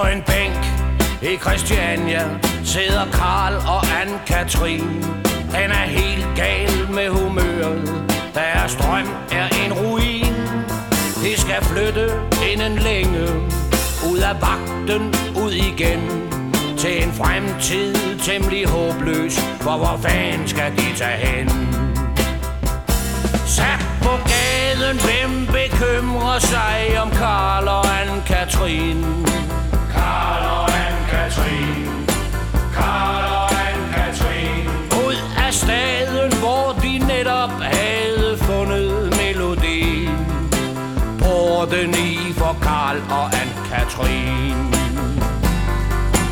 en bænk i Christiania sidder Karl og Anne-Katrin. Han er helt gal med humøret. Deres drøm er en ruin. De skal flytte inden længe. Ud af vagten, ud igen. Til en fremtid temmelig håbløs. For hvor fanden skal de tage hen? Sat på gaden, hvem bekymrer sig om Karl og Anne-Katrin? Porten for Karl og Anne-Katrin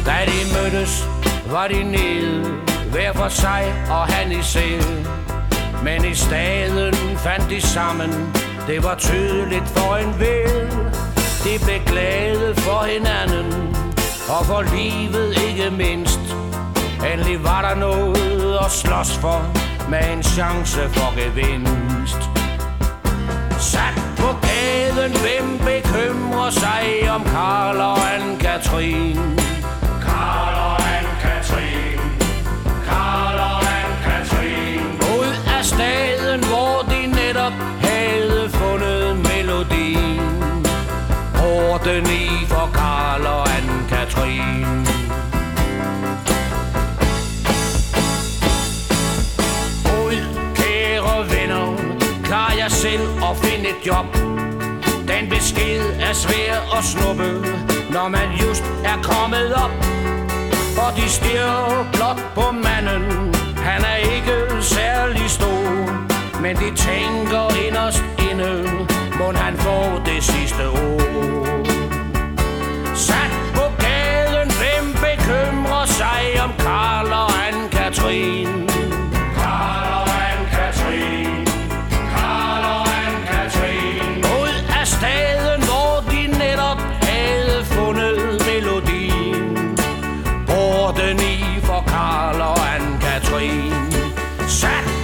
Da de mødtes, var de nede hver for sig og han i selv men i staden fandt de sammen Det var tydeligt for en ved. De blev glade for hinanden Og for livet ikke mindst. Endelig var der noget at slås for Med en chance for gevinst. Sat gaden, hvem bekymrer sig om Karl og Anne-Katrin? Karl og Anne-Katrin Karl og Anne-Katrin Ud af staden, hvor de netop havde fundet melodien. Porten i for Karl og Anne-Katrin Ud, kære venner, klar jer selv og find et job en besked er svær at snuppe Når man just er kommet op. Og de stirrer blot på manden. Han er ikke særlig stor Men de tænker inderst inde Må han få orden i for Karl og Anne-Katrin. Sat